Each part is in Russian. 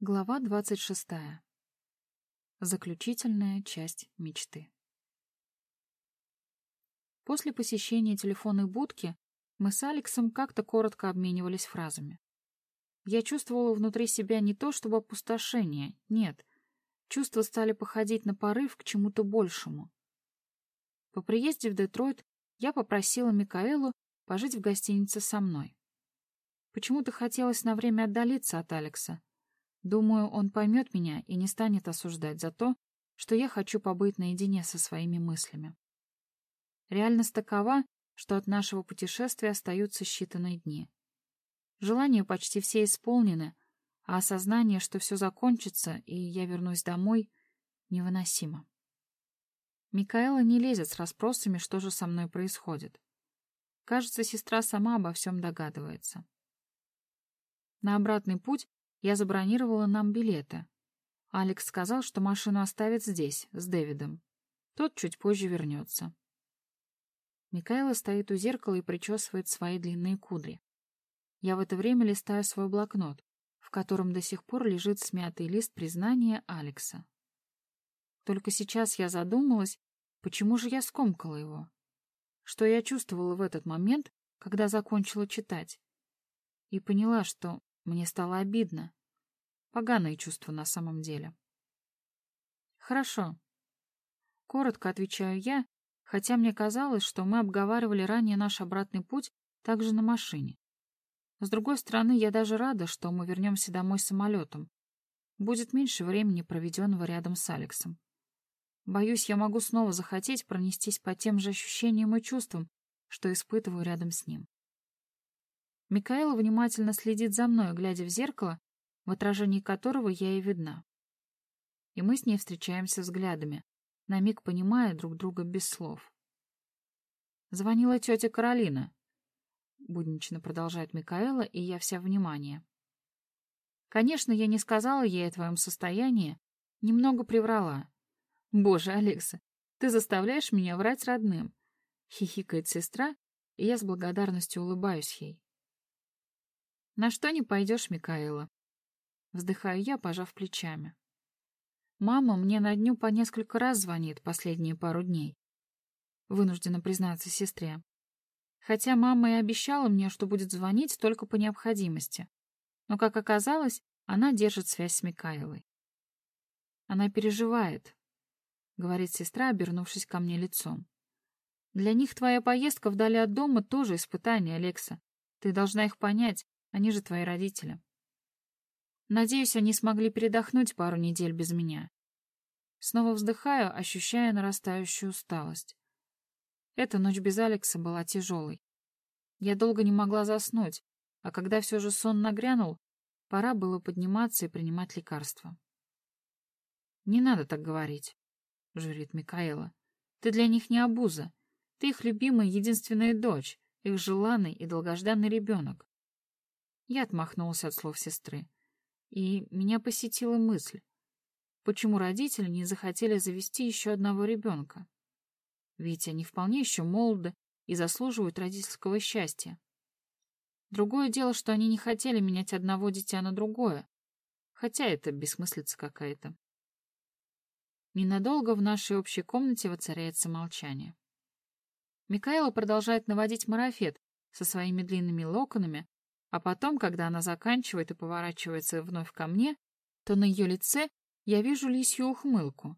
Глава двадцать шестая. Заключительная часть мечты. После посещения телефонной будки мы с Алексом как-то коротко обменивались фразами. Я чувствовала внутри себя не то чтобы опустошение, нет. Чувства стали походить на порыв к чему-то большему. По приезде в Детройт я попросила Микаэлу пожить в гостинице со мной. Почему-то хотелось на время отдалиться от Алекса. Думаю, он поймет меня и не станет осуждать за то, что я хочу побыть наедине со своими мыслями. Реальность такова, что от нашего путешествия остаются считанные дни. Желания почти все исполнены, а осознание, что все закончится, и я вернусь домой, невыносимо. Микаэла не лезет с расспросами, что же со мной происходит. Кажется, сестра сама обо всем догадывается. На обратный путь я забронировала нам билеты. Алекс сказал, что машину оставит здесь, с Дэвидом. Тот чуть позже вернется. Микаэла стоит у зеркала и причесывает свои длинные кудри. Я в это время листаю свой блокнот, в котором до сих пор лежит смятый лист признания Алекса. Только сейчас я задумалась, почему же я скомкала его. Что я чувствовала в этот момент, когда закончила читать. И поняла, что мне стало обидно. Поганое чувство на самом деле. Хорошо. Коротко отвечаю я, хотя мне казалось, что мы обговаривали ранее наш обратный путь также на машине. С другой стороны, я даже рада, что мы вернемся домой самолетом. Будет меньше времени, проведенного рядом с Алексом. Боюсь, я могу снова захотеть пронестись по тем же ощущениям и чувствам, что испытываю рядом с ним. Микаэла внимательно следит за мной, глядя в зеркало, в отражении которого я и видна. И мы с ней встречаемся взглядами, на миг понимая друг друга без слов. Звонила тетя Каролина. Буднично продолжает Микаэла, и я вся внимание. Конечно, я не сказала ей о твоем состоянии, немного приврала. Боже, Алекса, ты заставляешь меня врать родным. Хихикает сестра, и я с благодарностью улыбаюсь ей. На что не пойдешь, Микаэла? Вздыхаю я, пожав плечами. Мама мне на дню по несколько раз звонит последние пару дней. Вынуждена признаться сестре. Хотя мама и обещала мне, что будет звонить только по необходимости. Но, как оказалось, она держит связь с Микаэлой. Она переживает, — говорит сестра, обернувшись ко мне лицом. Для них твоя поездка вдали от дома тоже испытание, Алекса. Ты должна их понять, они же твои родители. Надеюсь, они смогли передохнуть пару недель без меня. Снова вздыхаю, ощущая нарастающую усталость. Эта ночь без Алекса была тяжелой. Я долго не могла заснуть, а когда все же сон нагрянул, пора было подниматься и принимать лекарства. «Не надо так говорить», — журит Микаэла. «Ты для них не обуза. Ты их любимая единственная дочь, их желанный и долгожданный ребенок». Я отмахнулся от слов сестры и меня посетила мысль, почему родители не захотели завести еще одного ребенка? Ведь они вполне еще молоды и заслуживают родительского счастья. Другое дело, что они не хотели менять одного дитя на другое, хотя это бессмыслица какая-то. Ненадолго в нашей общей комнате воцаряется молчание. Микаэла продолжает наводить марафет со своими длинными локонами, а потом, когда она заканчивает и поворачивается вновь ко мне, то на ее лице я вижу лисью ухмылку.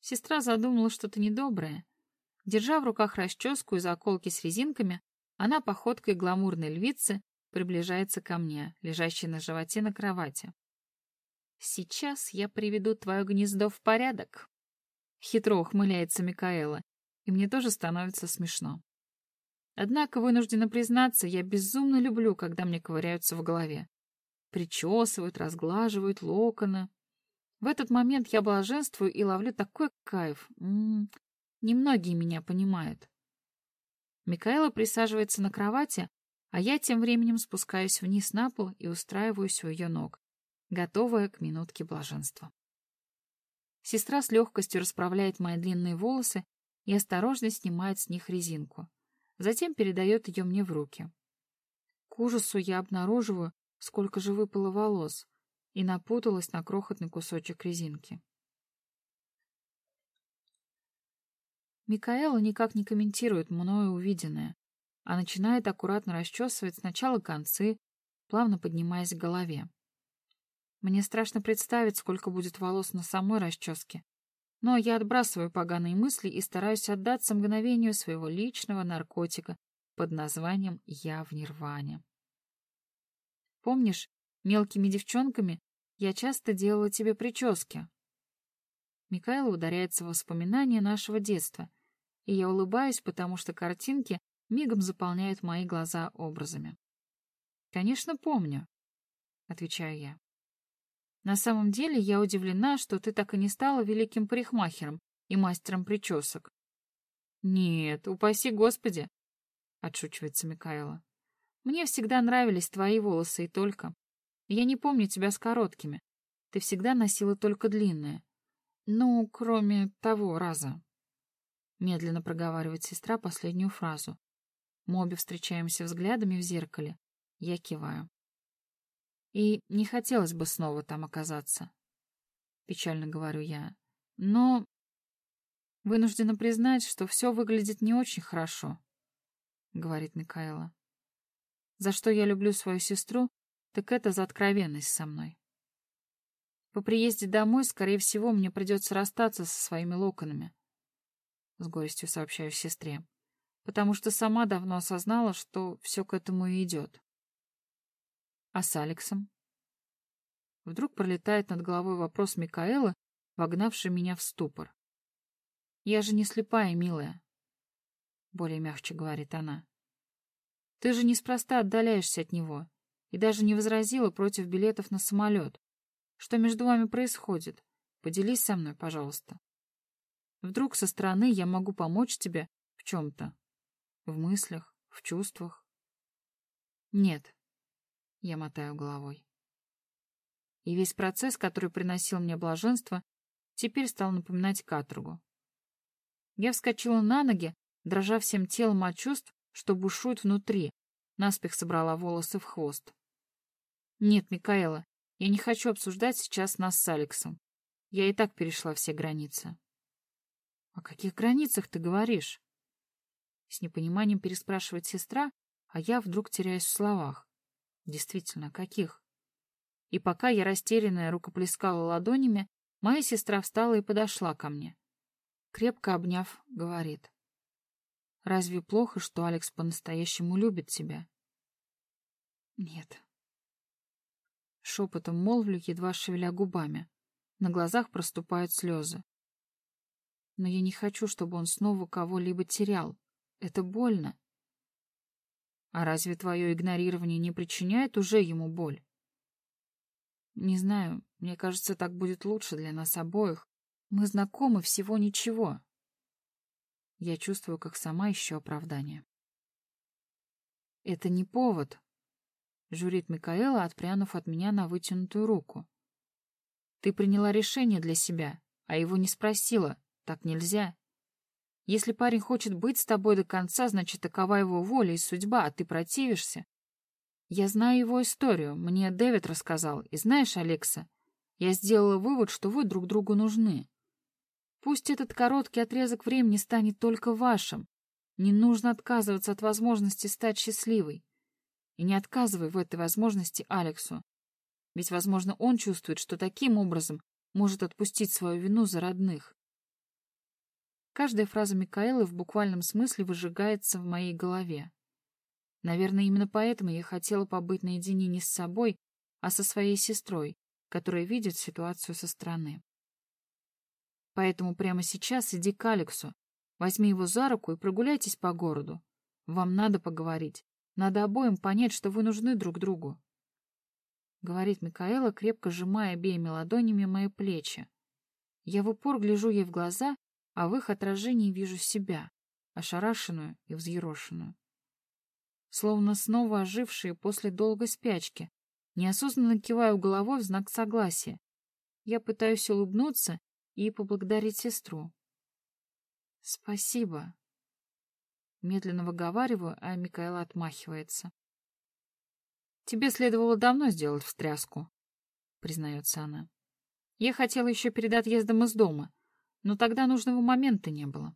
Сестра задумала что-то недоброе. Держа в руках расческу и заколки с резинками, она походкой гламурной львицы приближается ко мне, лежащей на животе на кровати. «Сейчас я приведу твое гнездо в порядок», — хитро ухмыляется Микаэла, и мне тоже становится смешно. Однако, вынуждена признаться, я безумно люблю, когда мне ковыряются в голове. Причесывают, разглаживают локоны. В этот момент я блаженствую и ловлю такой кайф. М -м -м. Немногие меня понимают. Микаэла присаживается на кровати, а я тем временем спускаюсь вниз на пол и устраиваюсь у ее ног, готовая к минутке блаженства. Сестра с легкостью расправляет мои длинные волосы и осторожно снимает с них резинку затем передает ее мне в руки. К ужасу я обнаруживаю, сколько же выпало волос, и напуталась на крохотный кусочек резинки. Микаэла никак не комментирует мною увиденное, а начинает аккуратно расчесывать сначала концы, плавно поднимаясь к голове. Мне страшно представить, сколько будет волос на самой расческе, но я отбрасываю поганые мысли и стараюсь отдаться мгновению своего личного наркотика под названием «Я в нирване». Помнишь, мелкими девчонками я часто делала тебе прически? Микаэла ударяется в воспоминания нашего детства, и я улыбаюсь, потому что картинки мигом заполняют мои глаза образами. «Конечно, помню», — отвечаю я. «На самом деле я удивлена, что ты так и не стала великим парикмахером и мастером причесок». «Нет, упаси Господи», — отшучивается Микаэла. «Мне всегда нравились твои волосы и только. Я не помню тебя с короткими. Ты всегда носила только длинные. Ну, кроме того раза». Медленно проговаривает сестра последнюю фразу. Мы обе встречаемся взглядами в зеркале. Я киваю. И не хотелось бы снова там оказаться. Печально говорю я. Но вынуждена признать, что все выглядит не очень хорошо, говорит Микаэла. За что я люблю свою сестру, так это за откровенность со мной. По приезде домой, скорее всего, мне придется расстаться со своими локонами. С горестью сообщаю сестре. Потому что сама давно осознала, что все к этому и идет. А с Алексом? Вдруг пролетает над головой вопрос Микаэла, вогнавший меня в ступор. «Я же не слепая, милая», — более мягче говорит она. «Ты же неспроста отдаляешься от него и даже не возразила против билетов на самолет. Что между вами происходит? Поделись со мной, пожалуйста. Вдруг со стороны я могу помочь тебе в чем-то. В мыслях, в чувствах. Нет, я мотаю головой. И весь процесс, который приносил мне блаженство, теперь стал напоминать каторгу. Я вскочила на ноги, дрожа всем телом от чувств, что бушует внутри, наспех собрала волосы в хвост. Нет, Микаэла, я не хочу обсуждать сейчас нас с Алексом. Я и так перешла все границы. О каких границах ты говоришь? С непониманием переспрашивает сестра, а я вдруг теряюсь в словах. Действительно, каких? И пока я растерянная рукоплескала ладонями, моя сестра встала и подошла ко мне. Крепко обняв, говорит. Разве плохо, что Алекс по-настоящему любит тебя? Нет. Шепотом молвлю, едва шевеля губами. На глазах проступают слезы. Но я не хочу, чтобы он снова кого-либо терял. Это больно. А разве твое игнорирование не причиняет уже ему боль? Не знаю, мне кажется, так будет лучше для нас обоих. Мы знакомы всего ничего. Я чувствую, как сама ищу оправдание. Это не повод, — журит Микаэла, отпрянув от меня на вытянутую руку. Ты приняла решение для себя, а его не спросила. Так нельзя. Если парень хочет быть с тобой до конца, значит, такова его воля и судьба, а ты противишься. Я знаю его историю, мне Дэвид рассказал. И знаешь, Алекса, я сделала вывод, что вы друг другу нужны. Пусть этот короткий отрезок времени станет только вашим. Не нужно отказываться от возможности стать счастливой. И не отказывай в этой возможности Алексу. Ведь, возможно, он чувствует, что таким образом может отпустить свою вину за родных. Каждая фраза Микаэлы в буквальном смысле выжигается в моей голове. Наверное, именно поэтому я хотела побыть наедине не с собой, а со своей сестрой, которая видит ситуацию со стороны. Поэтому прямо сейчас иди к Алексу, возьми его за руку и прогуляйтесь по городу. Вам надо поговорить. Надо обоим понять, что вы нужны друг другу. Говорит Микаэла, крепко сжимая обеими ладонями мои плечи. Я в упор гляжу ей в глаза а в их отражении вижу себя, ошарашенную и взъерошенную. Словно снова ожившие после долгой спячки, неосознанно киваю головой в знак согласия. Я пытаюсь улыбнуться и поблагодарить сестру. «Спасибо», Медленно выговариваю, а Микаэла отмахивается. Тебе следовало давно сделать встряску. признается она. Я хотела еще перед отъездом из дома, но тогда нужного момента не было.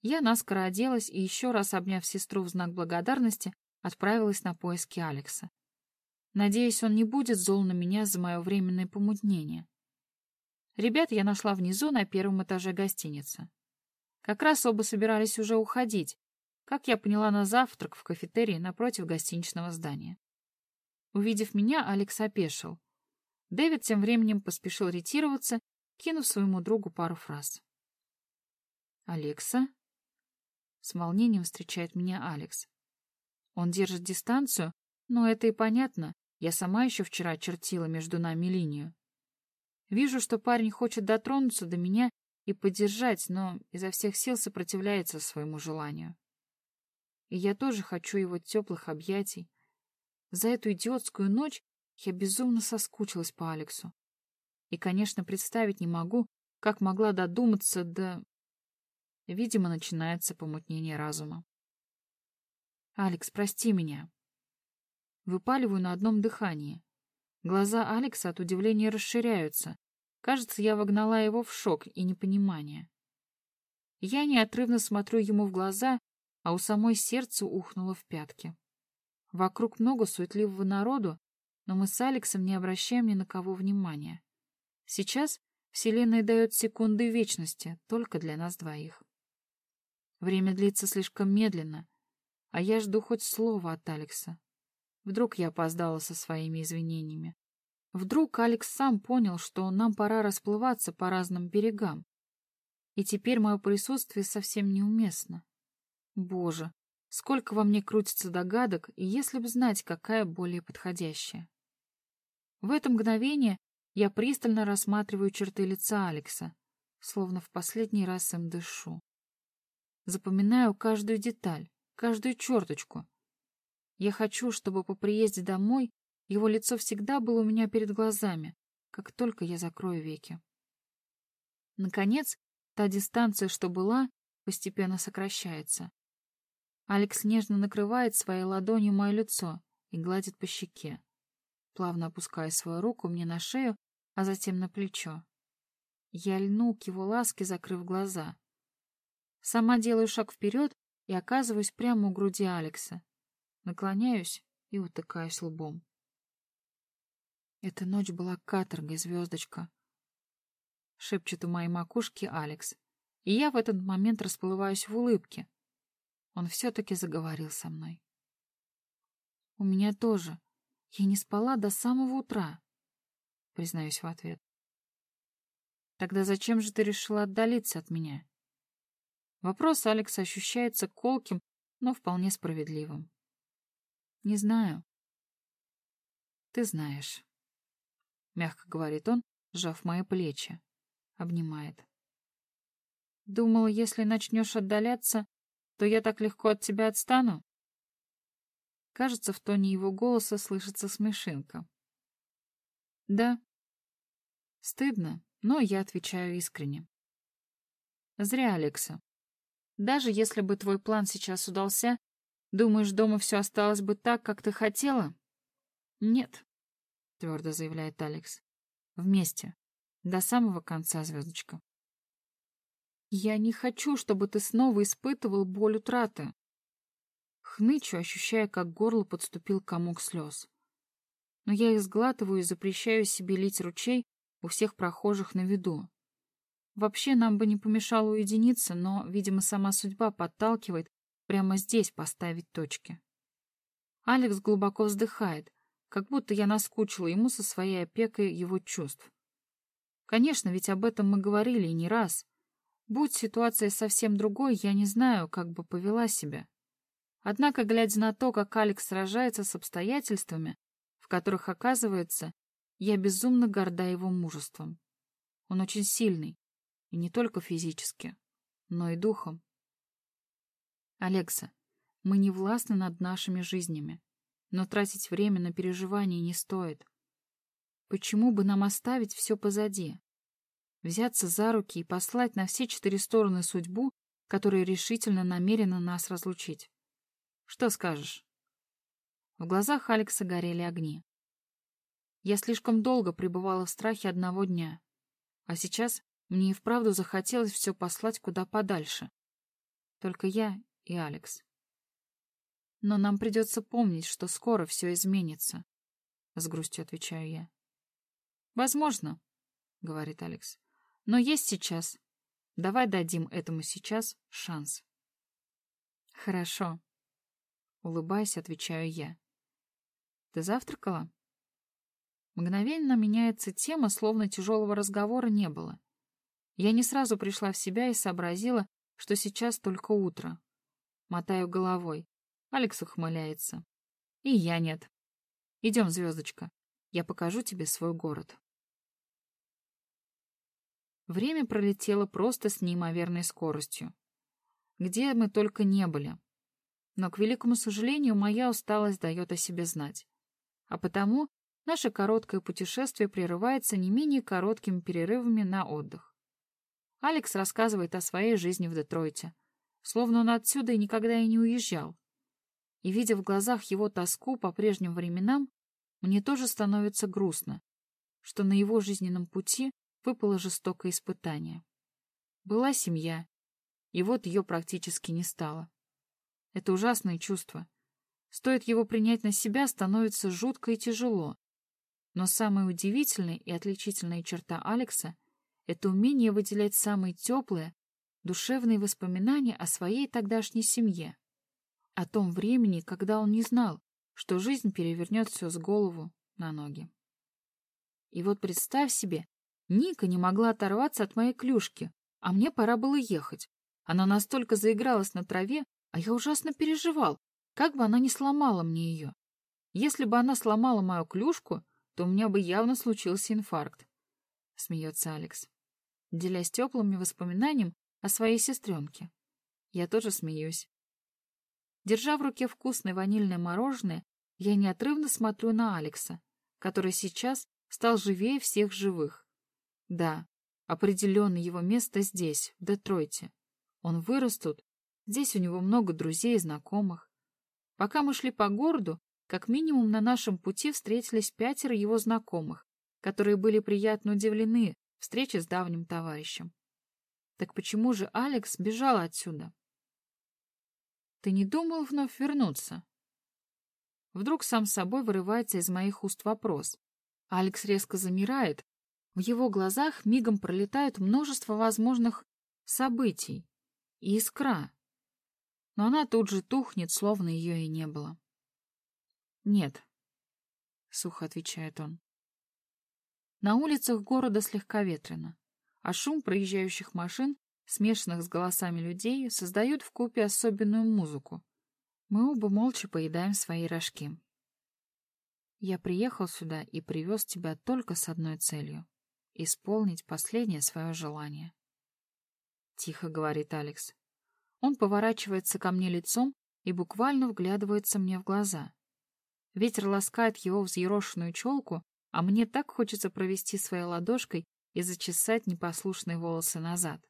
Я наскоро оделась и, еще раз обняв сестру в знак благодарности, отправилась на поиски Алекса. Надеюсь, он не будет зол на меня за мое временное помутнение. Ребят я нашла внизу на первом этаже гостиницы. Как раз оба собирались уже уходить, как я поняла на завтрак в кафетерии напротив гостиничного здания. Увидев меня, Алекс опешил. Дэвид тем временем поспешил ретироваться, кинув своему другу пару фраз. «Алекса?» С волнением встречает меня Алекс. Он держит дистанцию, но это и понятно. Я сама еще вчера чертила между нами линию. Вижу, что парень хочет дотронуться до меня и поддержать, но изо всех сил сопротивляется своему желанию. И я тоже хочу его теплых объятий. За эту идиотскую ночь я безумно соскучилась по Алексу. И, конечно, представить не могу, как могла додуматься до... Видимо, начинается помутнение разума. «Алекс, прости меня». Выпаливаю на одном дыхании. Глаза Алекса от удивления расширяются. Кажется, я вогнала его в шок и непонимание. Я неотрывно смотрю ему в глаза, а у самой сердце ухнуло в пятки. Вокруг много суетливого народу, но мы с Алексом не обращаем ни на кого внимания. Сейчас Вселенная дает секунды вечности только для нас двоих. Время длится слишком медленно, а я жду хоть слова от Алекса. Вдруг я опоздала со своими извинениями. Вдруг Алекс сам понял, что нам пора расплываться по разным берегам. И теперь мое присутствие совсем неуместно. Боже, сколько во мне крутится догадок, если б знать, какая более подходящая. В это мгновение я пристально рассматриваю черты лица Алекса, словно в последний раз им дышу. Запоминаю каждую деталь, каждую черточку. Я хочу, чтобы по приезде домой его лицо всегда было у меня перед глазами, как только я закрою веки. Наконец, та дистанция, что была, постепенно сокращается. Алекс нежно накрывает своей ладонью мое лицо и гладит по щеке, плавно опуская свою руку мне на шею, а затем на плечо. Я льну к его ласке, закрыв глаза. Сама делаю шаг вперед и оказываюсь прямо у груди Алекса. Наклоняюсь и утыкаюсь лбом. Эта ночь была каторгой, звездочка. Шепчет у моей макушки Алекс. И я в этот момент расплываюсь в улыбке. Он все-таки заговорил со мной. У меня тоже. Я не спала до самого утра. Признаюсь в ответ. Тогда зачем же ты решила отдалиться от меня? Вопрос Алекса ощущается колким, но вполне справедливым. Не знаю. Ты знаешь. Мягко говорит он, сжав мои плечи. Обнимает. Думала, если начнешь отдаляться, то я так легко от тебя отстану? Кажется, в тоне его голоса слышится смешинка. Да. Стыдно, но я отвечаю искренне. Зря, Алекса. Даже если бы твой план сейчас удался, думаешь, дома все осталось бы так, как ты хотела? Нет, твердо заявляет Алекс. Вместе. До самого конца, звездочка. Я не хочу, чтобы ты снова испытывал боль утраты. Хнычу, ощущая, как горло подступил комок слез. Но я их сглатываю и запрещаю себе лить ручей у всех прохожих на виду. Вообще нам бы не помешало уединиться, но, видимо, сама судьба подталкивает прямо здесь поставить точки. Алекс глубоко вздыхает, как будто я наскучила ему со своей опекой его чувств. Конечно, ведь об этом мы говорили и не раз. Будь ситуация совсем другой, я не знаю, как бы повела себя. Однако, глядя на то, как Алекс сражается с обстоятельствами, в которых оказывается, я безумно горда его мужеством. Он очень сильный, и не только физически, но и духом. Алекса, мы не властны над нашими жизнями, но тратить время на переживания не стоит. Почему бы нам оставить все позади? Взяться за руки и послать на все четыре стороны судьбу, которая решительно намерена нас разлучить. Что скажешь? В глазах Алекса горели огни. Я слишком долго пребывала в страхе одного дня. А сейчас мне и вправду захотелось все послать куда подальше. Только я и Алекс. Но нам придется помнить, что скоро все изменится. С грустью отвечаю я. Возможно, говорит Алекс. Но есть сейчас. Давай дадим этому сейчас шанс. Хорошо. Улыбаясь, отвечаю я. Ты завтракала? Мгновенно меняется тема, словно тяжелого разговора не было. Я не сразу пришла в себя и сообразила, что сейчас только утро. Мотаю головой. Алекс ухмыляется. И я нет. Идем, звездочка. Я покажу тебе свой город. Время пролетело просто с неимоверной скоростью. Где мы только не были. Но, к великому сожалению, моя усталость дает о себе знать. А потому наше короткое путешествие прерывается не менее короткими перерывами на отдых. Алекс рассказывает о своей жизни в Детройте, словно он отсюда и никогда и не уезжал. И, видя в глазах его тоску по прежним временам, мне тоже становится грустно, что на его жизненном пути выпало жестокое испытание. Была семья, и вот ее практически не стало. Это ужасное чувство. Стоит его принять на себя, становится жутко и тяжело. Но самая удивительная и отличительная черта Алекса — это умение выделять самые теплые, душевные воспоминания о своей тогдашней семье. О том времени, когда он не знал, что жизнь перевернет все с голову на ноги. И вот представь себе, Ника не могла оторваться от моей клюшки, а мне пора было ехать. Она настолько заигралась на траве, а я ужасно переживал, как бы она не сломала мне ее. Если бы она сломала мою клюшку, то у меня бы явно случился инфаркт. Смеется Алекс, делясь теплыми воспоминаниями о своей сестренке. Я тоже смеюсь. Держа в руке вкусное ванильное мороженое, я неотрывно смотрю на Алекса, который сейчас стал живее всех живых. Да, определенно его место здесь, в Детройте. Он вырос тут, здесь у него много друзей и знакомых. Пока мы шли по городу, как минимум на нашем пути встретились пятеро его знакомых, которые были приятно удивлены встрече с давним товарищем. Так почему же Алекс бежал отсюда? Ты не думал вновь вернуться? Вдруг сам собой вырывается из моих уст вопрос. Алекс резко замирает, в его глазах мигом пролетают множество возможных событий искра. Но она тут же тухнет, словно ее и не было. «Нет», — сухо отвечает он. На улицах города слегка ветрено, а шум проезжающих машин, смешанных с голосами людей, создают в купе особенную музыку. Мы оба молча поедаем свои рожки. Я приехал сюда и привез тебя только с одной целью исполнить последнее свое желание. Тихо говорит Алекс. Он поворачивается ко мне лицом и буквально вглядывается мне в глаза. Ветер ласкает его взъерошенную челку, а мне так хочется провести своей ладошкой и зачесать непослушные волосы назад.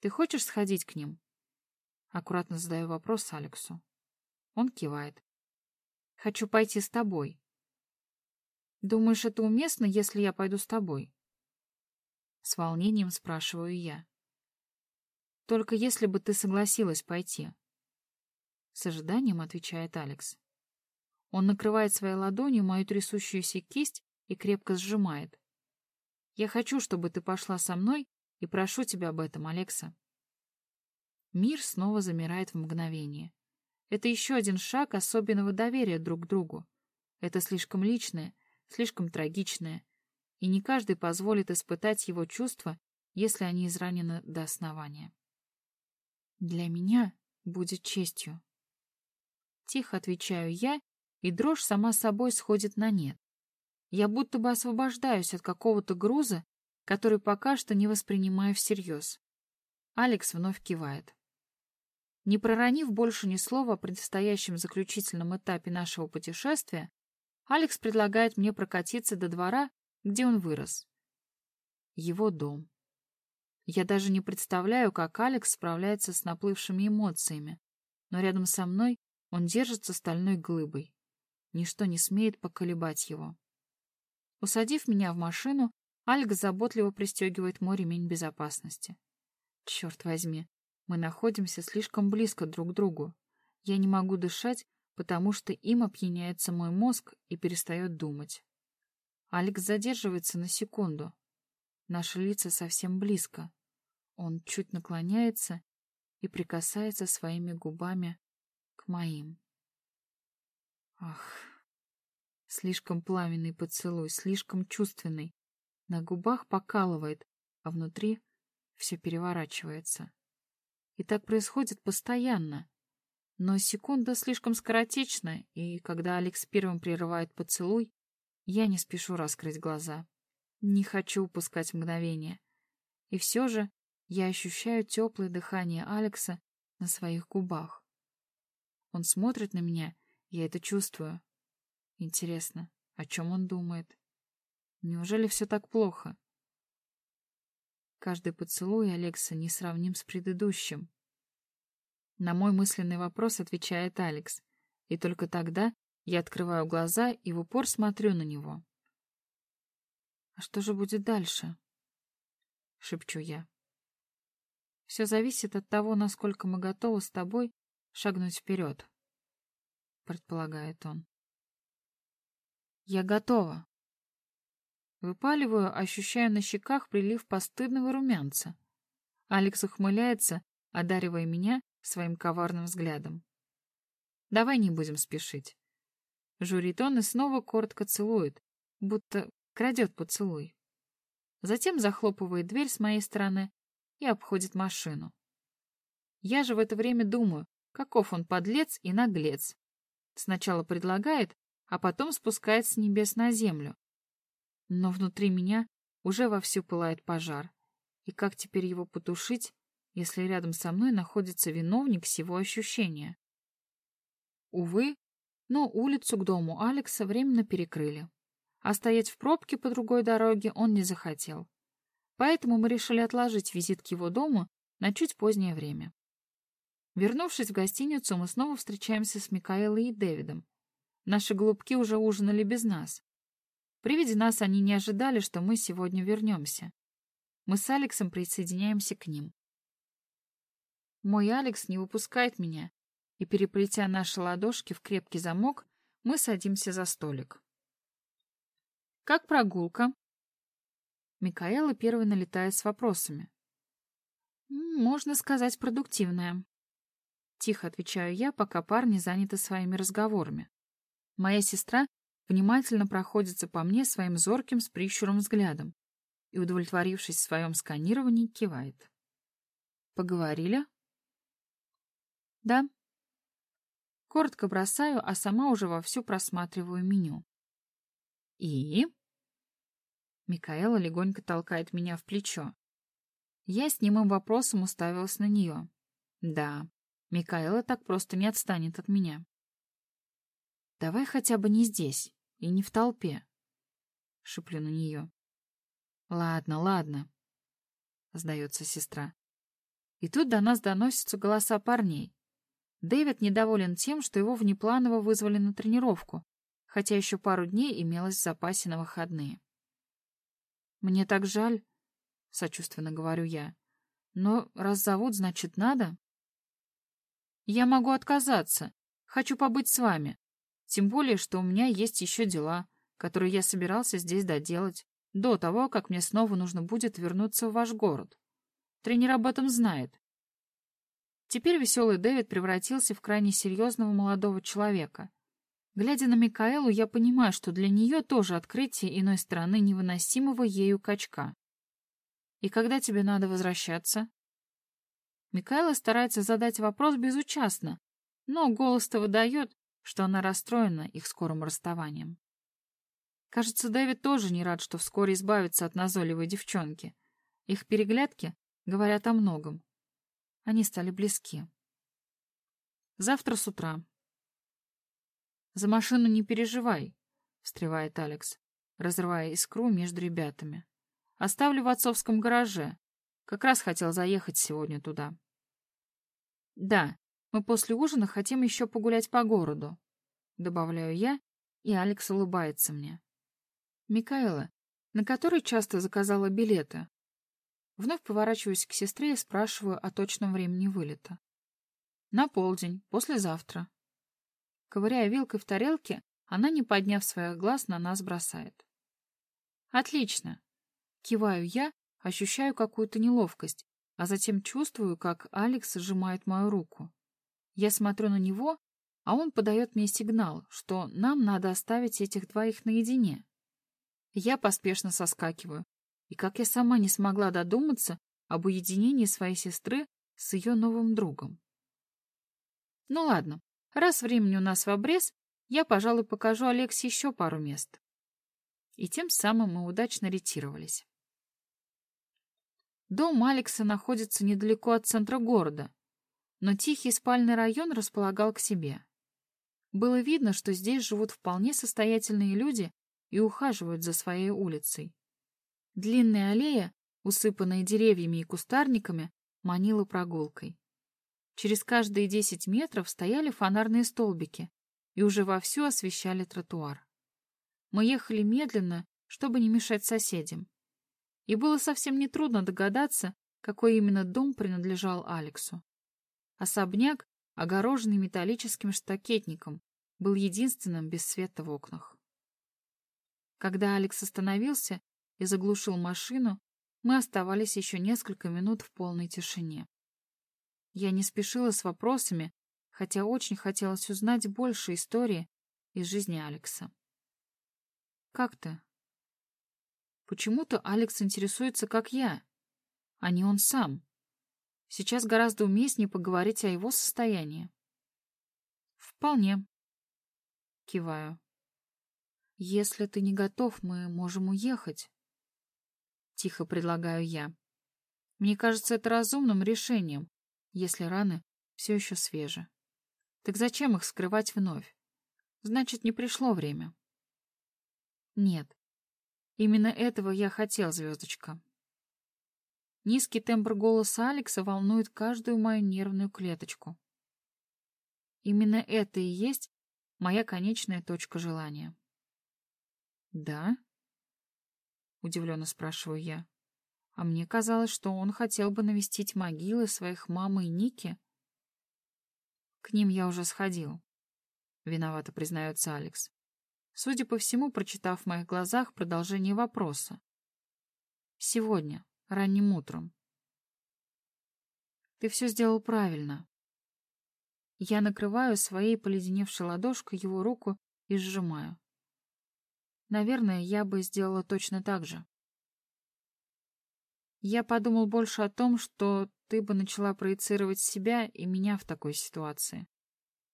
«Ты хочешь сходить к ним?» Аккуратно задаю вопрос Алексу. Он кивает. «Хочу пойти с тобой», Думаешь, это уместно, если я пойду с тобой? С волнением спрашиваю я. Только если бы ты согласилась пойти. С ожиданием отвечает Алекс. Он накрывает своей ладонью мою трясущуюся кисть и крепко сжимает. Я хочу, чтобы ты пошла со мной, и прошу тебя об этом, Алекса. Мир снова замирает в мгновение. Это еще один шаг особенного доверия друг к другу. Это слишком личное, слишком трагичное, и не каждый позволит испытать его чувства, если они изранены до основания. Для меня будет честью. Тихо отвечаю я, и дрожь сама собой сходит на нет. Я будто бы освобождаюсь от какого-то груза, который пока что не воспринимаю всерьез. Алекс вновь кивает. Не проронив больше ни слова о предстоящем заключительном этапе нашего путешествия, Алекс предлагает мне прокатиться до двора, где он вырос. Его дом. Я даже не представляю, как Алекс справляется с наплывшими эмоциями, но рядом со мной он держится стальной глыбой. Ничто не смеет поколебать его. Усадив меня в машину, Алекс заботливо пристегивает мой ремень безопасности. Черт возьми, мы находимся слишком близко друг к другу. Я не могу дышать, потому что им опьяняется мой мозг и перестает думать. Алекс задерживается на секунду. Наши лица совсем близко. Он чуть наклоняется и прикасается своими губами к моим. Ах, слишком пламенный поцелуй, слишком чувственный. На губах покалывает, а внутри все переворачивается. И так происходит постоянно. Но секунда слишком скоротечна, и когда Алекс первым прерывает поцелуй, я не спешу раскрыть глаза. Не хочу упускать мгновение. И все же я ощущаю теплое дыхание Алекса на своих губах. Он смотрит на меня, я это чувствую. Интересно, о чем он думает? Неужели все так плохо? Каждый поцелуй Алекса не сравним с предыдущим. На мой мысленный вопрос отвечает Алекс, и только тогда я открываю глаза и в упор смотрю на него. «А что же будет дальше?» — шепчу я. «Все зависит от того, насколько мы готовы с тобой шагнуть вперед», — предполагает он. «Я готова», Выпаливаю, ощущая на щеках прилив постыдного румянца. Алекс ухмыляется, одаривая меня своим коварным взглядом. «Давай не будем спешить». Журит он и снова коротко целует, будто крадет поцелуй. Затем захлопывает дверь с моей стороны и обходит машину. Я же в это время думаю, каков он подлец и наглец. Сначала предлагает, а потом спускает с небес на землю, но внутри меня уже вовсю пылает пожар. И как теперь его потушить, если рядом со мной находится виновник всего ощущения? Увы, но улицу к дому Алекса временно перекрыли. А стоять в пробке по другой дороге он не захотел. Поэтому мы решили отложить визит к его дому на чуть позднее время. Вернувшись в гостиницу, мы снова встречаемся с Микаэлой и Дэвидом. Наши голубки уже ужинали без нас. При виде нас они не ожидали, что мы сегодня вернемся. Мы с Алексом присоединяемся к ним. Мой Алекс не выпускает меня, и, переплетя наши ладошки в крепкий замок, мы садимся за столик. «Как прогулка?» Микаэла первой налетает с вопросами. «Можно сказать, продуктивная». Тихо отвечаю я, пока парни заняты своими разговорами. Моя сестра внимательно проходится по мне своим зорким с прищуром взглядом и, удовлетворившись в своем сканировании, кивает. «Поговорили?» «Да». Коротко бросаю, а сама уже вовсю просматриваю меню. «И?» Микаэла легонько толкает меня в плечо. Я с немым вопросом уставилась на нее. Да, Микаэла так просто не отстанет от меня. Давай хотя бы не здесь. И не в толпе. Шиплю на нее. Ладно, ладно, сдается сестра. И тут до нас доносятся голоса парней. Дэвид недоволен тем, что его внепланово вызвали на тренировку, хотя еще пару дней имелось в запасе на выходные. «Мне так жаль», — сочувственно говорю я. «Но раз зовут, значит, надо?» «Я могу отказаться. Хочу побыть с вами. Тем более, что у меня есть еще дела, которые я собирался здесь доделать, до того, как мне снова нужно будет вернуться в ваш город. Тренер об этом знает. Теперь веселый Дэвид превратился в крайне серьезного молодого человека. Глядя на Микаэлу, я понимаю, что для нее тоже открытие иной стороны невыносимого ею качка. «И когда тебе надо возвращаться?» Микаэла старается задать вопрос безучастно, но голос-то выдает, что она расстроена их скорым расставанием. Кажется, Дэвид тоже не рад, что вскоре избавится от назойливой девчонки. Их переглядки говорят о многом. Они стали близки. Завтра с утра. «За машину не переживай», — встревает Алекс, разрывая искру между ребятами. «Оставлю в отцовском гараже. Как раз хотел заехать сегодня туда». «Да, мы после ужина хотим еще погулять по городу», — добавляю я, и Алекс улыбается мне. Микаэла, на который часто заказала билеты. Вновь поворачиваюсь к сестре и спрашиваю о точном времени вылета. На полдень, послезавтра. Ковыряя вилкой в тарелке, она, не подняв своих глаз, на нас бросает. Отлично. Киваю я, ощущаю какую-то неловкость, а затем чувствую, как Алекс сжимает мою руку. Я смотрю на него, а он подает мне сигнал, что нам надо оставить этих двоих наедине. Я поспешно соскакиваю, и как я сама не смогла додуматься об уединении своей сестры с ее новым другом. Ну ладно, раз времени у нас в обрез, я, пожалуй, покажу Алексе еще пару мест. И тем самым мы удачно ретировались. Дом Алекса находится недалеко от центра города, но тихий спальный район располагал к себе. Было видно, что здесь живут вполне состоятельные люди и ухаживают за своей улицей. Длинная аллея, усыпанная деревьями и кустарниками, манила прогулкой. Через каждые десять метров стояли фонарные столбики и уже вовсю освещали тротуар. Мы ехали медленно, чтобы не мешать соседям. И было совсем нетрудно догадаться, какой именно дом принадлежал Алексу. Особняк, огороженный металлическим штакетником, был единственным без света в окнах. Когда Алекс остановился и заглушил машину, мы оставались еще несколько минут в полной тишине. Я не спешила с вопросами, хотя очень хотелось узнать больше истории из жизни Алекса. «Как ты?» Почему-то Алекс интересуется, как я, а не он сам. Сейчас гораздо уместнее поговорить о его состоянии. «Вполне», Киваю. «Если ты не готов, мы можем уехать», — тихо предлагаю я. Мне кажется это разумным решением, если раны все еще свежи. Так зачем их скрывать вновь? Значит, не пришло время. Нет. Именно этого я хотел, звездочка. Низкий тембр голоса Алекса волнует каждую мою нервную клеточку. Именно это и есть моя конечная точка желания. «Да?» — удивленно спрашиваю я. А мне казалось, что он хотел бы навестить могилы своих мамы и Ники. К ним я уже сходил. Виновато признается Алекс. Судя по всему, прочитав в моих глазах продолжение вопроса. Сегодня, ранним утром. Ты все сделал правильно. Я накрываю своей поледеневшей ладошкой его руку и сжимаю. Наверное, я бы сделала точно так же. Я подумал больше о том, что ты бы начала проецировать себя и меня в такой ситуации.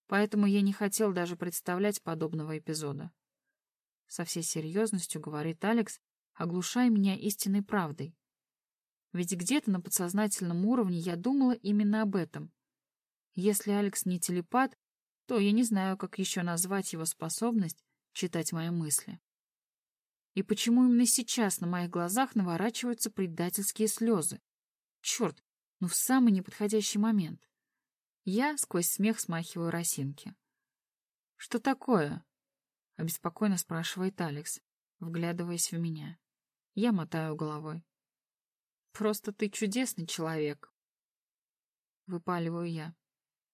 Поэтому я не хотел даже представлять подобного эпизода. Со всей серьезностью говорит Алекс, оглушая меня истинной правдой. Ведь где-то на подсознательном уровне я думала именно об этом. Если Алекс не телепат, то я не знаю, как еще назвать его способность читать мои мысли. И почему именно сейчас на моих глазах наворачиваются предательские слезы? Черт, ну в самый неподходящий момент. Я сквозь смех смахиваю росинки. «Что такое?» — обеспокоенно спрашивает Алекс, вглядываясь в меня. Я мотаю головой. «Просто ты чудесный человек!» Выпаливаю я.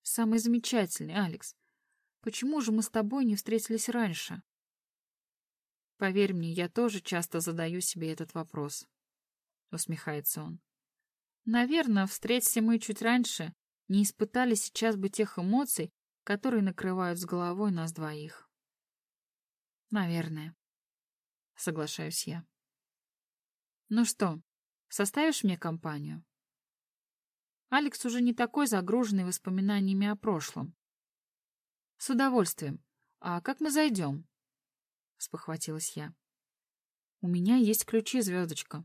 Самый замечательный, Алекс. Почему же мы с тобой не встретились раньше? Поверь мне, я тоже часто задаю себе этот вопрос. Усмехается он. Наверное, встреться мы чуть раньше, не испытали сейчас бы тех эмоций, которые накрывают с головой нас двоих. Наверное. Соглашаюсь я. Ну что, составишь мне компанию? Алекс уже не такой загруженный воспоминаниями о прошлом. «С удовольствием. А как мы зайдем?» — спохватилась я. «У меня есть ключи, звездочка».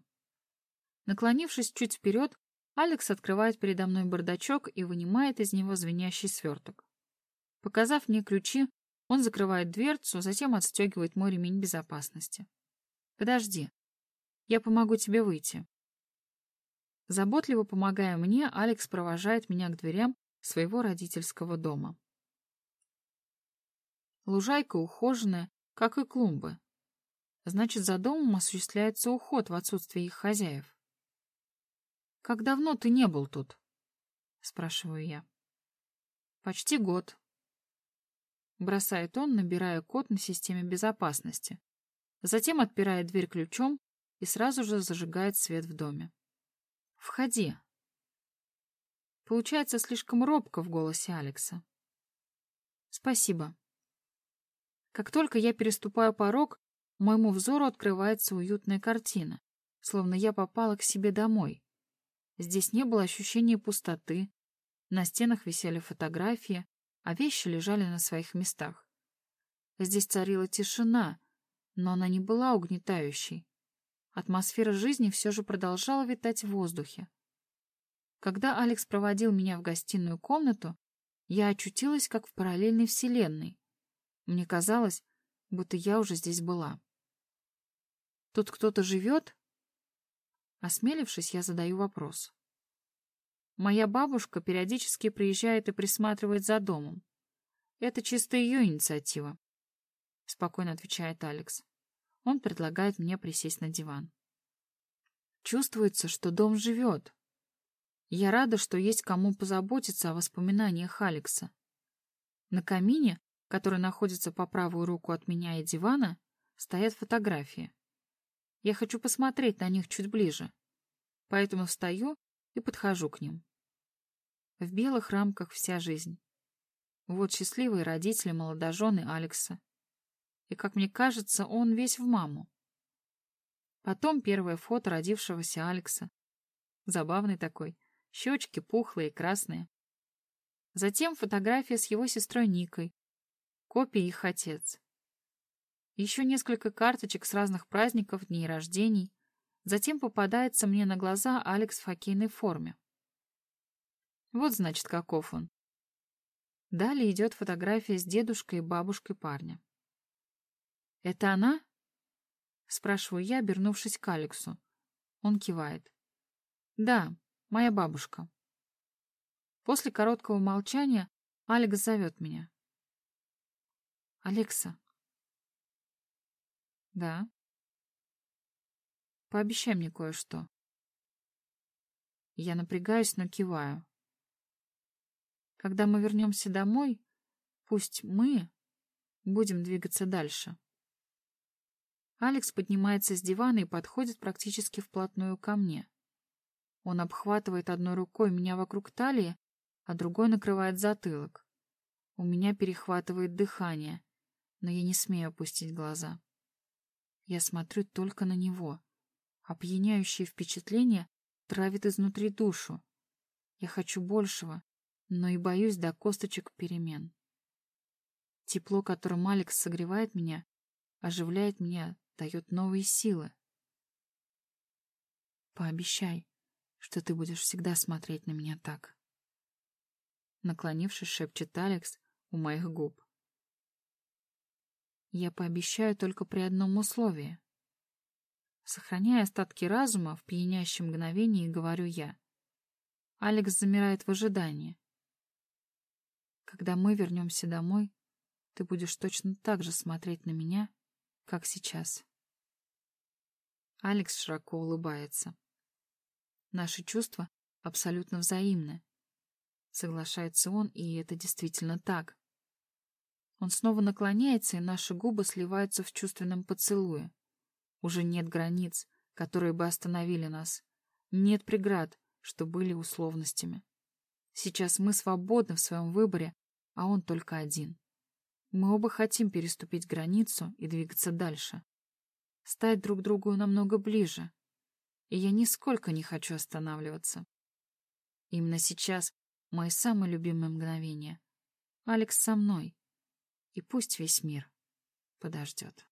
Наклонившись чуть вперед, Алекс открывает передо мной бардачок и вынимает из него звенящий сверток. Показав мне ключи, он закрывает дверцу, затем отстегивает мой ремень безопасности. «Подожди. Я помогу тебе выйти». Заботливо помогая мне, Алекс провожает меня к дверям своего родительского дома. Лужайка ухоженная, как и клумбы. Значит, за домом осуществляется уход в отсутствие их хозяев. «Как давно ты не был тут?» — спрашиваю я. «Почти год», — бросает он, набирая код на системе безопасности. Затем отпирает дверь ключом и сразу же зажигает свет в доме. «Входи». Получается слишком робко в голосе Алекса. «Спасибо». Как только я переступаю порог, моему взору открывается уютная картина, словно я попала к себе домой. Здесь не было ощущения пустоты, на стенах висели фотографии, а вещи лежали на своих местах. Здесь царила тишина, но она не была угнетающей. Атмосфера жизни все же продолжала витать в воздухе. Когда Алекс проводил меня в гостиную комнату, я очутилась как в параллельной вселенной. Мне казалось, будто я уже здесь была. Тут кто-то живет? Осмелившись, я задаю вопрос. Моя бабушка периодически приезжает и присматривает за домом. Это чисто ее инициатива, — спокойно отвечает Алекс. Он предлагает мне присесть на диван. Чувствуется, что дом живет. Я рада, что есть кому позаботиться о воспоминаниях Алекса. На камине, который находится по правую руку от меня и дивана, стоят фотографии. Я хочу посмотреть на них чуть ближе. Поэтому встаю и подхожу к ним. В белых рамках вся жизнь. Вот счастливые родители молодожены Алекса. И, как мне кажется, он весь в маму. Потом первое фото родившегося Алекса. Забавный такой. Щечки пухлые, красные. Затем фотография с его сестрой Никой. Копия их отец. Еще несколько карточек с разных праздников, дней рождений. Затем попадается мне на глаза Алекс в хоккейной форме. Вот, значит, каков он. Далее идет фотография с дедушкой и бабушкой парня. «Это она?» — спрашиваю я, обернувшись к Алексу. Он кивает. «Да, моя бабушка». После короткого молчания Алекс зовет меня. «Алекса, да. Пообещай мне кое-что. Я напрягаюсь, но киваю. Когда мы вернемся домой, пусть мы будем двигаться дальше. Алекс поднимается с дивана и подходит практически вплотную ко мне. Он обхватывает одной рукой меня вокруг талии, а другой накрывает затылок. У меня перехватывает дыхание, но я не смею опустить глаза. Я смотрю только на него. Опьяняющее впечатление травит изнутри душу. Я хочу большего, но и боюсь до косточек перемен. Тепло, которым Алекс согревает меня, оживляет меня, дает новые силы. Пообещай, что ты будешь всегда смотреть на меня так. Наклонившись, шепчет Алекс у моих губ. Я пообещаю только при одном условии. Сохраняя остатки разума, в пьянящем мгновении говорю я. Алекс замирает в ожидании. Когда мы вернемся домой, ты будешь точно так же смотреть на меня, как сейчас. Алекс широко улыбается. Наши чувства абсолютно взаимны. Соглашается он, и это действительно так. Он снова наклоняется, и наши губы сливаются в чувственном поцелуе. Уже нет границ, которые бы остановили нас. Нет преград, что были условностями. Сейчас мы свободны в своем выборе, а он только один. Мы оба хотим переступить границу и двигаться дальше. Стать друг другу намного ближе. И я нисколько не хочу останавливаться. Именно сейчас мои самые любимые мгновения. Алекс со мной и пусть весь мир подождет.